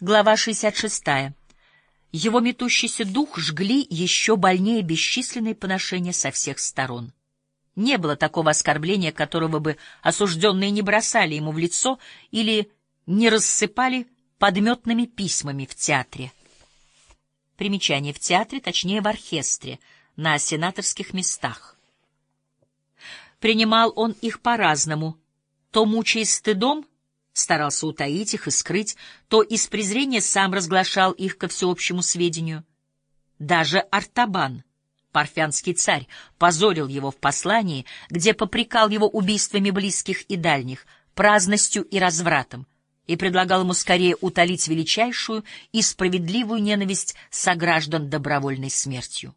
Глава 66. Его метущийся дух жгли еще больнее бесчисленные поношения со всех сторон. Не было такого оскорбления, которого бы осужденные не бросали ему в лицо или не рассыпали подметными письмами в театре. Примечание в театре, точнее в оркестре, на сенаторских местах. Принимал он их по-разному, то мучаясь стыдом, старался утаить их и скрыть, то из презрения сам разглашал их ко всеобщему сведению. Даже Артабан, парфянский царь, позорил его в послании, где попрекал его убийствами близких и дальних, праздностью и развратом, и предлагал ему скорее утолить величайшую и справедливую ненависть сограждан добровольной смертью.